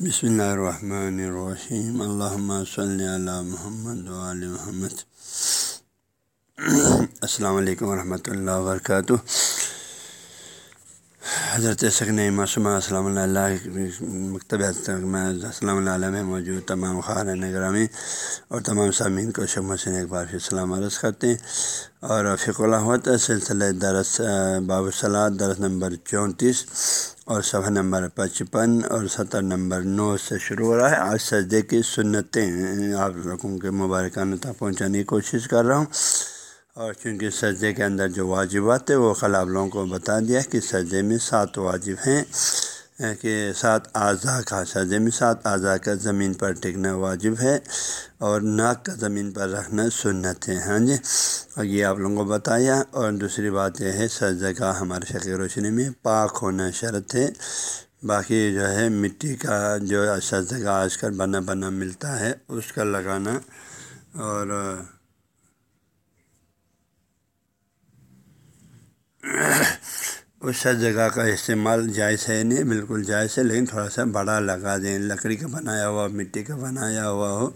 بسم اللہ الرحمن الرحیم الحمۃ صلی اللہ محمد علیہ محمد السلام علیکم ورحمۃ اللہ وبرکاتہ حضرت سکن معصومہ السلام اللہ مکتب السلام علیہ میں موجود تمام خارن گرامی اور تمام سامعین کو شب حسین ایک بار پھر سلام عرض کرتے ہیں. اور فق اللہ سلسلہ درس باب صلاح درس نمبر چونتیس. اور صفحہ نمبر پچپن اور ستر نمبر نو سے شروع ہو رہا ہے۔ آج سجدے کی سنتیں آپ لوگوں کے مبارکانہ تک پہنچانے کی کوشش کر رہا ہوں۔ اور چونکہ سجدے کے اندر جو واجبات ہے وہ کل آپ لوگوں کو بتا دیا کہ سجدے میں سات واجب ہیں۔ کہ سات اعضاء کا سجدے میں سات اعضاء کا زمین پر ٹکنا واجب ہے اور ناک کا زمین پر رکھنا سنت ہے۔ ہاں جی اور یہ آپ لوگوں کو بتایا۔ اور دوسری بات یہ ہے سجدے کا ہمارے شکل روشنی میں پاک ہونا شرط ہے۔ باقی جو ہے، مٹی کا جو سجدے کا آج کل بنا بنا ملتا ہے، اس کا لگانا۔ اور اس جگہ کا استعمال جائز ہے نہیں، بالکل جائز ہے، لیکن تھوڑا سا بڑا لگا دیں۔ لکڑی کا بنایا ہوا، مٹی کا بنایا ہوا ہو،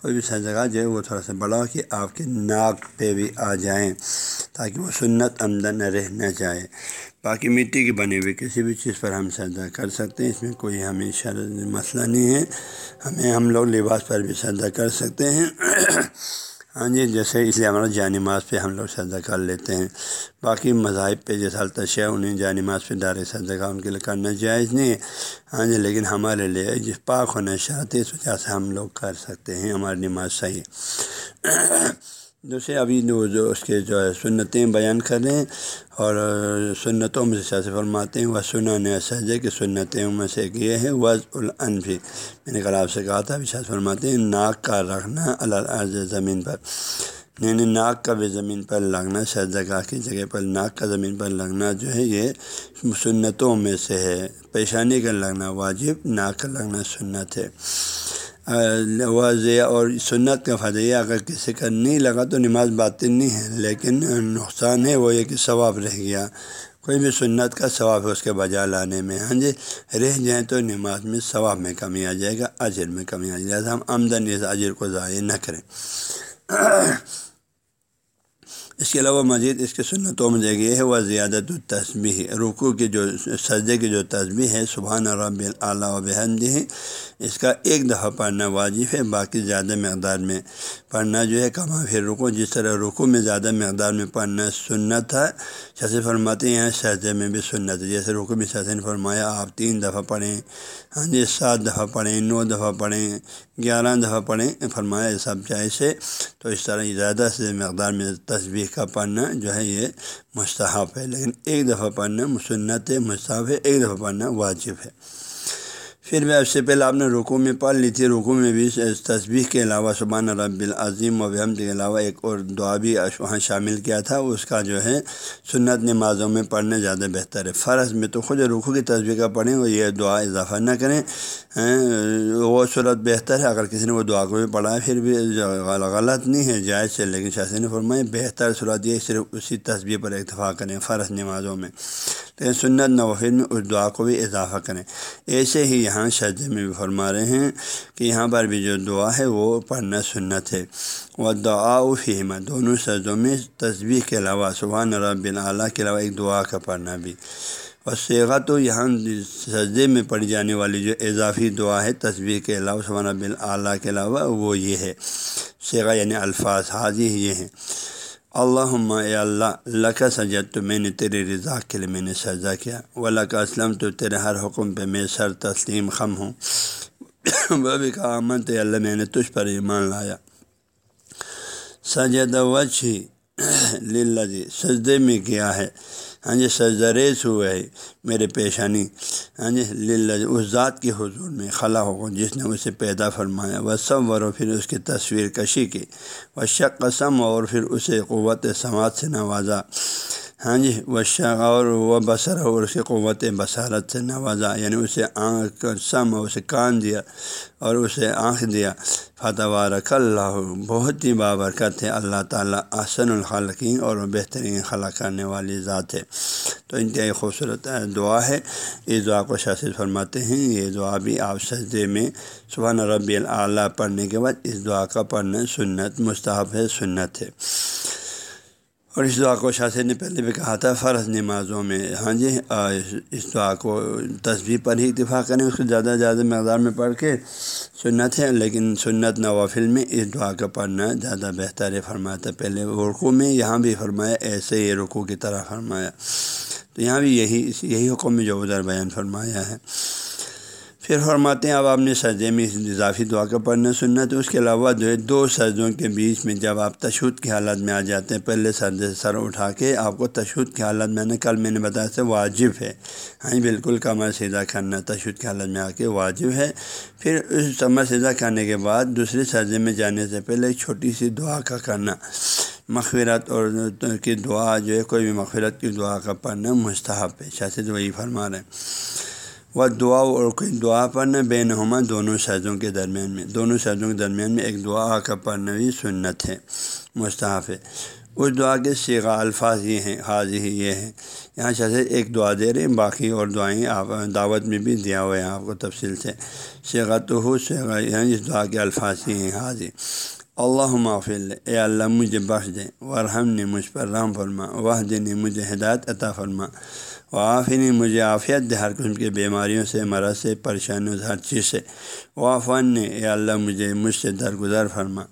کوئی بھی سا جگہ جو ہے وہ تھوڑا سا بڑا ہو کہ آپ کے ناک پہ بھی آ جائیں تاکہ وہ سنت آمدن رہ نہ جائے۔ باقی مٹی کی بنی ہوئی کسی بھی چیز پر ہم سجدہ کر سکتے ہیں، اس میں کوئی ہمیشہ مسئلہ نہیں ہے۔ ہمیں ہم لوگ لباس پر بھی سجدہ کر سکتے ہیں۔ ہاں جی جیسے اس لیے ہمارا جانماز پہ ہم لوگ سجدہ کر لیتے ہیں۔ باقی مذاہب پہ جیسا التشیا انہیں جانماز پہ دار سجدہ کا ان کے لیے کرنا جائز نہیں ہے۔ ہاں جی لیکن ہمارے لیے جس پاک ہونا چاہتے اس وجہ سے ہم لوگ کر سکتے ہیں، ہماری نماز صحیح دوسرے ابھی جو اس کے جو ہے سنتیں بیان کریں اور سنتوں میں سے فرماتے ہیں، وہ سنا سجے کی سنتیں میں سے ایک یہ ہے وز العنفی میں نے کل آپ سے کہا تھا، ابھی شاید فرماتے ہیں، ناک کا رکھنا الرض زمین پر۔ یعنی ناک کا بھی زمین پر لگنا شاید جگہ کی جگہ پر ناک کا زمین پر لگنا جو ہے، یہ سنتوں میں سے ہے۔ پیشانی کا لگنا واجب، ناک کا لگنا سنت ہے۔ واضح اور سنت کا فضیہ اگر کسی کا نہیں لگا تو نماز باطل نہیں ہے، لیکن نقصان ہے وہ یہ کہ ثواب رہ گیا۔ کوئی بھی سنت کا ثواب ہے اس کے بجا لانے میں۔ ہاں جی رہ جائیں تو نماز میں ثواب میں کمی آ جائے گا، اجر میں کمی آ جائے گا۔ ہم آمدنی اس اجر کو ضائع نہ کریں۔ اس کے علاوہ مزید اس کے سنتوں میں جگہ یہ ہے وہ زیادت التصبیح رکو کی جو، سجدے کی جو تصبیح ہے، سبحان رب اعلیٰ و بحمد ہے اس کا ایک دفعہ پڑھنا واجب ہے، باقی زیادہ مقدار میں پڑھنا جو ہے کما پھر رکو جس طرح رکو میں زیادہ مقدار میں پڑھنا سنت ہے شاسی فرماتے ہیں، سجدے میں بھی سنت ہے۔ جیسے رکو میں شاسی نے فرمایا، آپ تین دفعہ پڑھیں ہاں جی سات دفعہ پڑھیں، نو دفعہ پڑھیں گیارہ دفعہ پڑھیں، فرمایا یہ سب جیسے تو اس طرح زیادہ سے مقدار میں تصویر کا پڑھنا جو ہے یہ مستحب ہے، لیکن ایک دفعہ پڑھنا مسنت مستحب ہے، ایک دفعہ پڑھنا واجب ہے۔ پھر بھی اب سے پہلے آپ نے رکو میں پڑھ لی تھی رکو میں بھی تصویر کے علاوہ سبحان رب العظیم و بحمد کے علاوہ ایک اور دعا بھی وہاں شامل کیا تھا، اس کا جو ہے سنت نمازوں میں پڑھنا زیادہ بہتر ہے۔ فرض میں تو خود رکو کی تصویر کا پڑھیں وہ یہ دعا اضافہ نہ کریں ہاں، وہ صورت بہتر ہے۔ اگر کسی نے وہ دعا کو بھی پڑھا ہے، پھر بھی غلط نہیں ہے، جائز سے لیکن شاسی نے بہتر صورت یہ صرف اسی تصویر پر اتفاق کریں فرض نمازوں میں۔ سنت نوفر میں اس دعا کو بھی اضافہ کریں۔ ایسے ہی یہاں شہجے میں بھی فرما رہے ہیں کہ یہاں پر بھی جو دعا ہے، وہ پڑھنا سنت ہے۔ وہ دعا و فہمہ دونوں سجدوں میں تصویر کے علاوہ، سبحان رب اعلیٰ کے علاوہ ایک دعا کا پڑھنا بھی۔ اور سیغا تو یہاں سجدے میں پڑھی جانے والی جو اضافی دعا ہے تصویر کے علاوہ، سبحان رب اعلیٰ کے علاوہ، وہ یہ ہے۔ سیغا یعنی الفاظ حاضی یہ ہیں۔ اللہ اے اللہ اللہ کا سجد تو میں نے تیرے رضا کے لیے میں نے سجا کیا و اسلم تو تیرے ہر حکم پہ میں سر تسلیم خم ہوں وہ بھی کہا امن تو اللہ میں نے تجھ پر ایمان لایا سجد وچھی للہ جی سجدے میں کیا ہے ہاں جی سجریز ہوئے میرے پیشانی ہاں جی اس ذات کے حضور میں خلا ہو، جس نے اسے پیدا فرمایا۔ وہ سب ورو پھر اس کی تصویر کشی کی۔ وہ شک قسم اور پھر اسے قوت سماعت سے نوازا۔ ہاں جی وہ اور وہ بصر اور اس کی قوت بصارت سے نوازا یعنی اسے آنکھ سم اسے کان دیا اور اسے آنکھ دیا۔ فتح رکھ اللہ، بہت ہی بابرکت ہے۔ اللہ تعالیٰ آسن الخلقین اور بہترین خلا کرنے والی ذات ہے۔ تو انتہائی خوبصورت دعا ہے۔ اس دعا کو شاست فرماتے ہیں۔ یہ دعا بھی آپ سجدے میں سبحان ربی اللہ پڑھنے کے بعد اس دعا کا پڑھنا سنت، مستحب ہے، سنت ہے۔ اور اس دعا کو شاثر نے پہلے بھی کہا تھا، فرض نمازوں میں ہاں جی اس دعا کو تصویر پر ہی اتفاق کریں، اس کو زیادہ زیادہ مقدار میں پڑھ کے سنت ہے لیکن سنت نوافل میں اس دعا کا پڑھنا زیادہ بہتر ہے، فرمایا تھا پہلے رقو میں، یہاں بھی فرمایا ایسے ہی رقو کی طرح فرمایا۔ تو یہاں بھی یہی یہی حکم میں جو ادھر بیان فرمایا ہے۔ پھر فرماتے ہیں۔ اب آپ نے سجدے میں اضافی دعا کا پڑھنا سننا تو اس کے علاوہ جو ہے دو سجدوں کے بیچ میں جب آپ تشود کی حالت میں آ جاتے ہیں، پہلے سردے سے سر اٹھا کے آپ کو تشود کی حالت میں نے کل میں نے بتایا تھا واجب ہے۔ ہاں جی، بالکل کمر سیدھا کرنا تشود کی حالت میں آ کے واجب ہے۔ پھر اس کمر سیدھا کرنے کے بعد دوسرے سجدے میں جانے سے پہلے ایک چھوٹی سی دعا کا کرنا۔ مغفرت اور کی دعا جو ہے، کوئی بھی مغفرت کی دعا کا پڑھنا مستحب ہے شاست وہی فرما رہے ہیں۔ وہ دعا اور کوئی دعا پڑھنا بے نما دونوں سجدوں کے درمیان میں دونوں سجدوں کے درمیان میں ایک دعا کا پڑھنا بھی سنت ہے مستحف ہے۔ اس دعا کے سیگا الفاظ یہ ہیں حاضی ہی یہ ہیں۔ یہاں سے ایک دعا دے رہے ہیں، باقی اور دعائیں آپ دعوت میں بھی دیا ہوا ہے آپ کو تفصیل سے۔ سیگا تو ہو سیگا یہاں یعنی اس دعا کے الفاظ ہی ہیں حاضی اللہ معافل اے اللہ مجھے بخش دیں ورحم نے مجھ پر رحم فرما واہ نے مجھے ہدایت عطا فرما وافی نے مجھے عافیت دے ہر قسم کی بیماریوں سے مرض سے پریشانیوں سے ہر چیز سے وافن نے اے اللہ مجھے مجھ سے درگزر فرما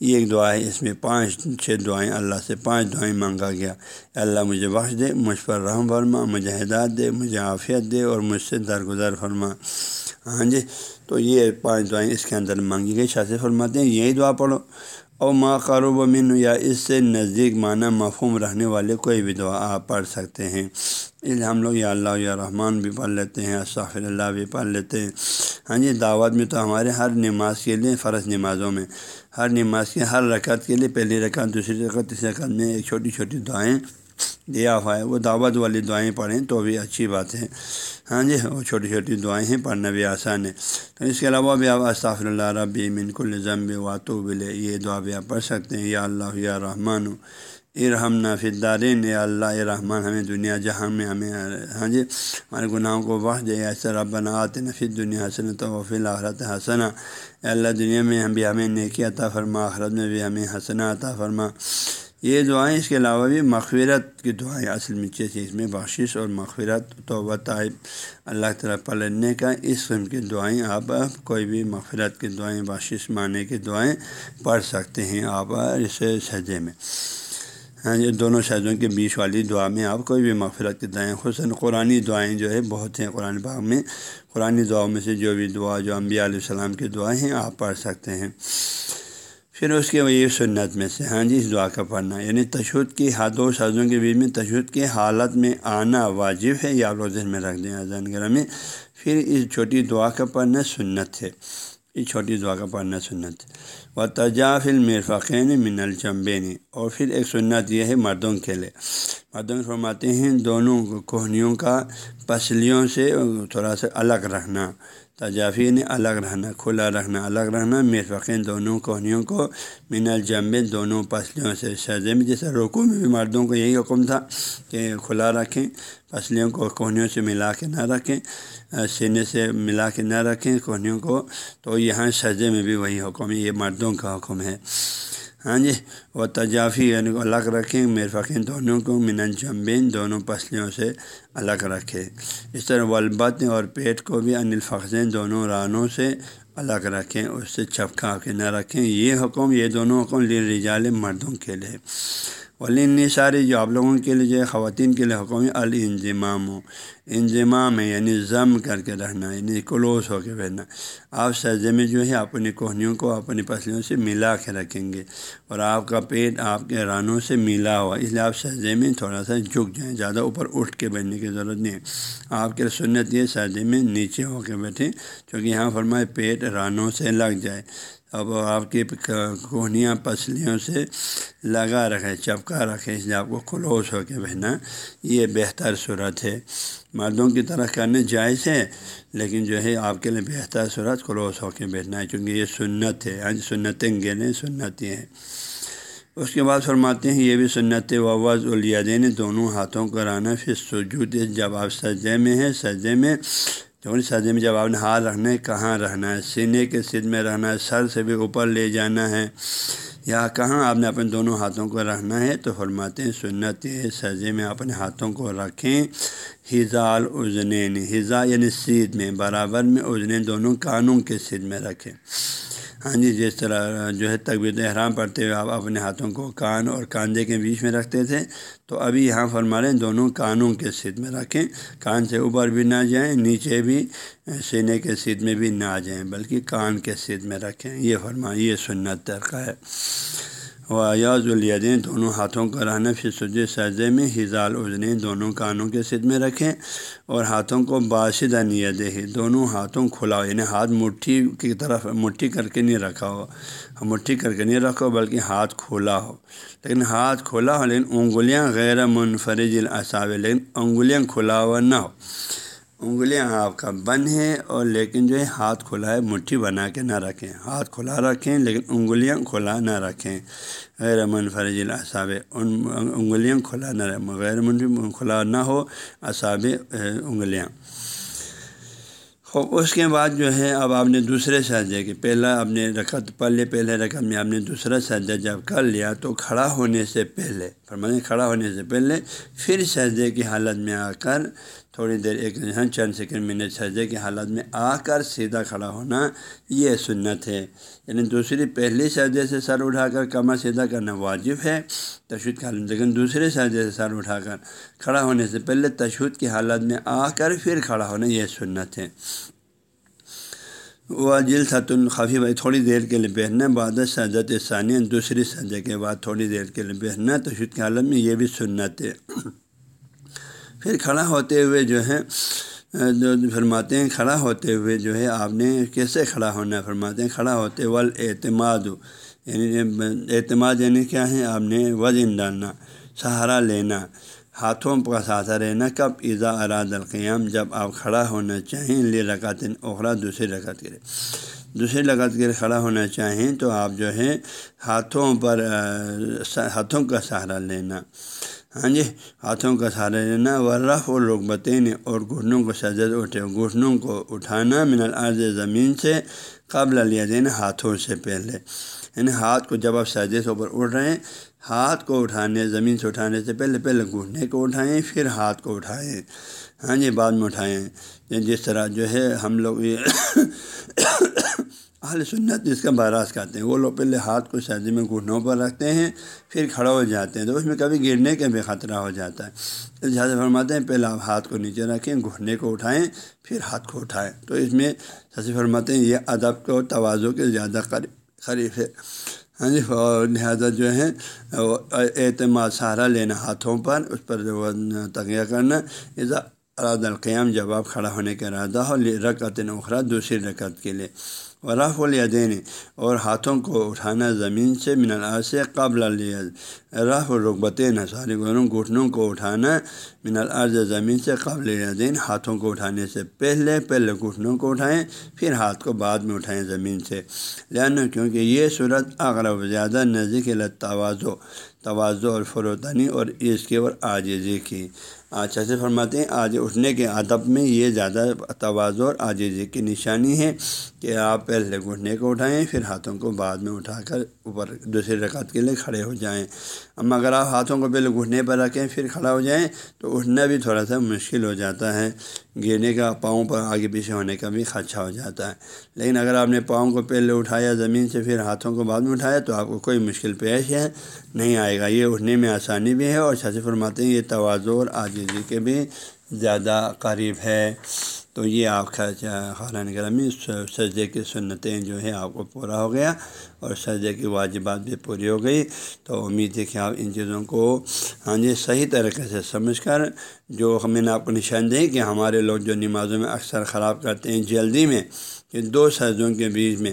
یہ ایک دعا ہے اس میں پانچ چھ دعائیں اللہ سے پانچ دعائیں مانگا گیا اے اللہ مجھے بخش دے مجھ پر رحم فرما مجھے ہدایت دے مجھے عافیت دے اور مجھ سے درگزر فرما ہاں جی تو یہ پانچ دعائیں اس کے اندر مانگی گئی شاہ فرماتے ہیں، یہی دعا پڑھو۔ اور ماں قروب من یا اس سے نزدیک معنی مفہوم رہنے والے کوئی بھی دعا آپ پڑھ سکتے ہیں۔ اس ہم لوگ یا اللہ یا رحمان بھی پڑھ لیتے ہیں، استغفر اللہ بھی پڑھ لیتے ہیں۔ ہاں جی دعوت میں تو ہمارے ہر نماز کے لیے فرض نمازوں میں، ہر نماز کے ہر رکعت کے لیے پہلی رکعت، دوسری رکعت، تیسری رکعت میں ایک چھوٹی چھوٹی دعائیں دیا ہوا ہے۔ وہ دعوت والی دعائیں پڑھیں تو بھی اچھی بات ہے۔ ہاں جی وہ چھوٹی چھوٹی دعائیں ہیں، پڑھنا بھی آسان ہے۔ تو اس کے علاوہ بھی آپ استغفر اللہ ربی من کل واتو بلے یہ دعا بھی آپ پڑھ سکتے ہیں۔ یا اللہ، یا رحمان ارحم نافدارین دارین اللہ رحمان، ہمیں دنیا جہاں میں ہمیں ہاں جی ہمارے گناہوں کو بخش دے۔ ایسا ربنا آت نفید دنیا حسن تو وفیل آخرت حسنا اللہ، دنیا میں ہم بھی ہمیں نیکی عطا فرما، آخرت میں بھی ہمیں حسنا عطا فرما۔ یہ دعائیں اس کے علاوہ بھی مغفرت کی دعائیں اصل میں چیز اس میں بخشش اور مغفرت، توبہ، طائب، اللہ تعالیٰ پلنے کا اس قسم کی دعائیں آپ کوئی بھی مغفرت کی دعائیں، بخشش معنی کی دعائیں پڑھ سکتے ہیں آپ اس سجے میں۔ ہاں یہ دونوں شہزوں کے بیچ والی دعا میں آپ کوئی بھی مغفرت کی دعائیں خصاً قرآن دعائیں جو ہے، بہت ہیں قرآن باغ میں۔ قرآن دعاؤں میں سے جو بھی دعا، جو انبیاء علیہ السلام کی دعائیں ہیں، آپ پڑھ سکتے ہیں۔ پھر اس کے وہی سنت میں سے۔ ہاں جی اس دعا کا پڑھنا۔ یعنی تشدد کی ہاتھوں سازوں کے بیچ میں تشدد کی حالت میں آنا واجب ہے، یا آپ ذہن میں رکھ دیں اذان گرہ میں پھر اس چھوٹی دعا کا پڑھنا سنت ہے۔ اس چھوٹی دعا کا پڑھنا سنت۔ و تجافل مرفقین من الجمبین اور پھر ایک سنت یہ ہے مردوں کے لیے۔ مردوں فرماتے ہیں، دونوں کوہنیوں کا پسلیوں سے تھوڑا سا الگ رکھنا۔ تجافی نے الگ رہنا، کھلا رکھنا الگ رہنا مرفقین دونوں کوہنیوں کو من الجمب دونوں پسلیوں سے سجے میں، جیسے روکو میں بھی مردوں کو یہی حکم تھا کہ کھلا رکھیں، پسلیوں کو کوہنیوں سے ملا کے نہ رکھیں سینے سے ملا کے نہ رکھیں، کوہنیوں کو، تو یہاں سجے میں بھی وہی حکم ہے، یہ مردوں کا حکم ہے۔ ہاں جی وہ تجافی یعنی الگ رکھیں مرفقین دونوں کو من جمبین دونوں پسلیوں سے الگ رکھے۔ اس طرح ولبت اور پیٹ کو بھی ان الفقین دونوں رانوں سے الگ رکھیں، اس سے چپکا کے نہ رکھیں۔ یہ حکم، یہ دونوں حکم لی رجال مردوں کے لیے۔ ولی ساری جو آپ لوگوں کے لیے، جو خواتین کے لیے حکم الانضمام۔ ہو انضمام ہے یعنی ضم کر کے رہنا یعنی کلوز ہو کے رہنا آپ سجدے میں جو ہے اپنی کوہنیوں کو اپنی پسلیوں سے ملا کے رکھیں گے اور آپ کا پیٹ آپ کے رانوں سے ملا ہوا۔ اس لیے آپ سجدے میں تھوڑا سا جھک جائیں، زیادہ اوپر اٹھ کے بیٹھنے کی ضرورت نہیں ہے۔ آپ کے سنت یہ سجدے میں نیچے ہو کے بیٹھیں کیونکہ یہاں فرمائے پیٹ رانوں سے لگ جائے۔ اب آپ کی کوہنیاں پسلیوں سے لگا رکھے چپکا رکھے اس لیے آپ کو کلوز ہو کے بہنا یہ بہتر صورت ہے۔ مردوں کی طرح کرنے جائز ہے لیکن جو ہے آپ کے لیے بہتر صورت کلوز ہو کے بیٹھنا ہے چونکہ یہ سنت ہے۔ آج سنتیں گینے سنتیں ہیں۔ اس کے بعد فرماتے ہیں، یہ بھی سنت وواز الیدین دونوں ہاتھوں کو رانا پھر سجود جب آپ سجے میں ہیں سجے میں جو سجے میں جب آپ نے ہاتھ رکھنا ہے، کہاں رہنا ہے؟ سینے کے سدھ میں رہنا ہے، سر سے بھی اوپر لے جانا ہے۔ یا کہاں آپ نے اپنے دونوں ہاتھوں کو رکھنا ہے تو فرماتے ہیں، سنت سجے میں اپنے ہاتھوں کو رکھیں۔ حضا الزنین حضا یعنی سید میں، برابر میں اجنے دونوں کانوں کے سید میں رکھیں۔ ہاں جی جس طرح جو ہے تقبیر احرام پڑھتے ہوئے آپ اپنے ہاتھوں کو کان اور کاندھے کے بیچ میں رکھتے تھے۔ تو ابھی یہاں فرما رہے ہیں دونوں کانوں کے سیدھ میں رکھیں۔ کان سے اوپر بھی نہ جائیں، نیچے بھی، سینے کے سیدھ میں بھی نہ جائیں، بلکہ کان کے سیدھ میں رکھیں۔ یہ فرما، یہ سنت طریقہ ہے۔ و ایاز الیدین دونوں ہاتھوں کا رہنا پھر سج سجے میں ہزال اجنین دونوں کانوں کے سد میں رکھیں اور ہاتھوں کو باشدہ نیت ہی دونوں ہاتھوں کھلا ہو یعنی ہاتھ مٹھی کی طرف، مٹھی کر کے نہیں رکھا ہو مٹھی کر کے نہیں رکھو، بلکہ ہاتھ کھولا ہو۔ لیکن ہاتھ کھولا ہو، لیکن انگلیاں غیر منفرج الاصاب لیکن انگلیاں کھلا ہوا نہ ہو۔ انگلیاں آپ کا بند ہے اور لیکن جو ہے ہاتھ کھلا ہے، مٹھی بنا کے نہ رکھیں۔ ہاتھ کھلا رکھیں لیکن انگلیاں کھلا نہ رکھیں۔ غیر منفرج الاصاب ان انگلیاں کھلا نہ رہیں غیر من کھلا نہ ہو اصاب انگلیاں۔ خوب، اس کے بعد جو ہے اب آپ نے دوسرے سجدے کے، پہلا آپ نے رکعت پہلے پہلے رکعت میں آپ نے دوسرا سجدہ جب کر لیا تو کھڑا ہونے سے پہلے فرمانے کھڑا ہونے سے پہلے پھر سجدے کی حالت میں آ کر تھوڑی دیر ایک ہاں، چند سیکنڈ منٹ سجدے کی حالت میں آ کر سیدھا کھڑا ہونا یہ سنت ہے۔ یعنی دوسری پہلی سجدے سے سر اٹھا کر کمر سیدھا کرنا واجب ہے۔ تشدد کی حالت لیکن دوسرے سجدے سے سر اٹھا کر کھڑا ہونے سے پہلے تشدد کی حالت میں آ کر پھر کھڑا ہونا یہ سنت ہے۔ وہ جل تھا خفی بھائی تھوڑی دیر کے لیے بیٹھنا بعد سجت ثانیہ دوسری سجے کے بعد تھوڑی دیر کے لیے بیٹھنا تشدد کی حالت میں یہ بھی سنت ہے پھر کھڑا ہوتے ہوئے جو ہے جو فرماتے ہیں کھڑا ہوتے ہوئے جو ہے آپ نے کیسے کھڑا ہونا فرماتے ہیں کھڑا ہوتے ول اعتماد یعنی اعتماد یعنی کیا ہے آپ نے وزن ڈالنا سہارا لینا ہاتھوں کا سہارا رہنا کب ایزا اراد القیام، جب آپ کھڑا ہونا چاہیں لے رکعت اخرا دوسری رکعت کے دوسری رکعت کے لیے کھڑا ہونا چاہیں تو آپ جو ہے ہاتھوں پر ہاتھوں کا سہارا لینا۔ ہاں جی ہاتھوں کا سہارا لینا۔ ورف اور رغبتین اور گھٹنوں کو سجد اٹھے گھٹنوں کو اٹھانا من الارض زمین سے قبل لیا دینا ہاتھوں سے پہلے۔ یعنی ہاتھ کو جب آپ سجدے سے اوپر اٹھ رہے ہیں، ہاتھ کو اٹھانے، زمین سے اٹھانے سے پہلے پہلے گھٹنے کو اٹھائیں، پھر ہاتھ کو اٹھائیں۔ ہاں جی بعد میں اٹھائیں۔ یعنی جس طرح جو ہے ہم لوگ یہ اہل سنت جس کا باراس کہتے ہیں، وہ لوگ پہلے ہاتھ کو سردی میں گھٹنوں پر رکھتے ہیں، پھر کھڑا ہو جاتے ہیں۔ تو اس میں کبھی گرنے کا بھی خطرہ ہو جاتا ہے۔ لہٰذا فرماتے ہیں، پہلے آپ ہاتھ کو نیچے رکھیں گھٹنے کو اٹھائیں، پھر ہاتھ کو اٹھائیں۔ تو اس میں سچی فرماتے ہیں، یہ ادب کو، توازو کے زیادہ قریب خریف ہے ہاں جی اور لہٰذا جو ہے اعتماد سہارا لینا ہاتھوں پر، اس پر جو تغیہ کرنا۔ اراد القیام جب آپ کھڑا ہونے کا ارادہ ہو رکعت نخرا دوسری رکعت کے لیے۔ رف الیدین اور ہاتھوں کو اٹھانا زمین سے من سے قبل رف و رغبت ساری گھروں گھٹنوں کو اٹھانا من الارض زمین سے قبل دین ہاتھوں کو اٹھانے سے پہلے پہلے گھٹنوں کو اٹھائیں، پھر ہاتھ کو بعد میں اٹھائیں زمین سے۔ لہٰذا کیونکہ یہ صورت اغرب زیادہ نزدیک توازو توازو اور فروتنی اور اس کے اور آجزی کی۔ اچھا سے فرماتے ہیں، آج اٹھنے کے ادب میں یہ زیادہ توازو اور آجزی کی نشانی ہے کہ آپ پہلے گھٹنے کو اٹھائیں، پھر ہاتھوں کو بعد میں اٹھا کر اوپر دوسری رکعت کے لیے کھڑے ہو جائیں۔ اما اگر آپ ہاتھوں کو پہلے گھٹنے پر رکھیں، پھر کھڑا ہو جائیں، تو اٹھنا بھی تھوڑا سا مشکل ہو جاتا ہے۔ گرنے کا پاؤں پر آگے پیچھے ہونے کا بھی خدشہ ہو جاتا ہے۔ لیکن اگر آپ نے پاؤں کو پہلے اٹھایا، زمین سے پھر ہاتھوں کو بعد میں اٹھایا، تو آپ کو کوئی مشکل پیش ہے نہیں آئے گا۔ یہ اٹھنے میں آسانی بھی ہے اور چھت فرماتے ہیں یہ توازور اور آجزی کے بھی زیادہ قریب ہے۔ تو یہ آپ کا خارن گرامی سجدے کی سنتیں جو ہے آپ کو پورا ہو گیا اور سجدے کی واجبات بھی پوری ہو گئی تو امید ہے کہ آپ ان چیزوں کو ہاں جی صحیح طریقے سے سمجھ کر جو ہمیں نے آپ کو نشان دیں کہ ہمارے لوگ جو نمازوں میں اکثر خراب کرتے ہیں جلدی میں کہ دو سجدوں کے بیچ میں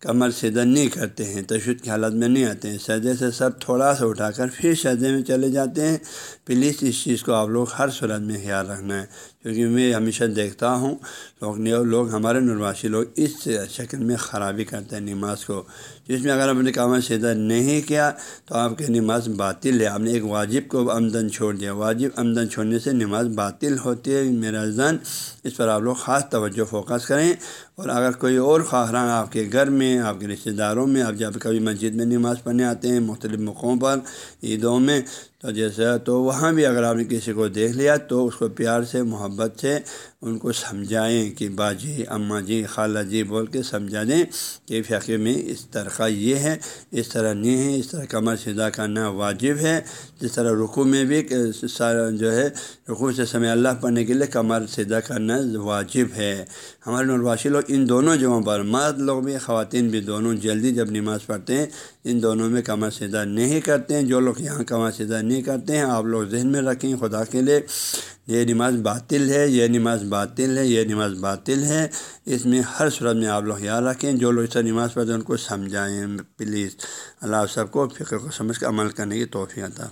کمر سیدھا نہیں کرتے ہیں، تشدد کی حالت میں نہیں آتے ہیں سجدے سے سر تھوڑا سا اٹھا کر پھر سجدے میں چلے جاتے ہیں پلیز اس چیز کو آپ لوگ ہر صورت میں خیال رکھنا ہے۔ کیونکہ میں ہمیشہ دیکھتا ہوں لوگ لوگ ہمارے نرواشی لوگ اس شکل میں خرابی کرتے ہیں نماز کو۔ جس میں اگر آپ نے کامر سیدھا نہیں کیا تو آپ کی نماز باطل ہے۔ آپ نے ایک واجب کو آمدن چھوڑ دیا۔ واجب آمدن چھوڑنے سے نماز باطل ہوتی ہے۔ میرا زن، اس پر آپ لوگ خاص توجہ فوکس کریں۔ اور اگر کوئی اور خواہران آپ کے گھر میں، آپ کے رشتہ داروں میں، آپ جب کبھی مسجد میں نماز پڑھنے آتے ہیں، مختلف موقعوں پر، عیدوں میں تو جیسا تو وہاں بھی اگر آپ نے کسی کو دیکھ لیا تو اس کو پیار سے، محبت سے ان کو سمجھائیں کہ باجی، اماں جی خالہ جی بول کے سمجھا دیں کہ فقے میں اس طرح یہ ہے، اس طرح نہیں ہے، اس طرح کمر سیدھا کرنا واجب ہے۔ جس طرح رخو میں بھی سارا جو ہے رخو سے سمے اللہ پڑھنے کے لیے کمر سیدھا کرنا واجب ہے۔ ہمارے نرواشی لوگ ان دونوں جگہوں پر، مرد لوگ بھی، خواتین بھی دونوں جلدی جب نماز پڑھتے ہیں، ان دونوں میں کمر سیدھا نہیں کرتے ہیں۔ جو لوگ یہاں کمر سیدھا نہیں کرتے ہیں، آپ لوگ ذہن میں رکھیں خدا کے لیے، یہ نماز باطل ہے، یہ نماز باطل ہے، یہ نماز باطل ہے۔ اس میں ہر صورت میں آپ لوگ یاد رکھیں، جو لوگ اس نماز پڑھتے ہیں، ان کو سمجھائیں۔ پلیز اللہ سب کو فکر کو سمجھ کے عمل کرنے کی توفیع تھا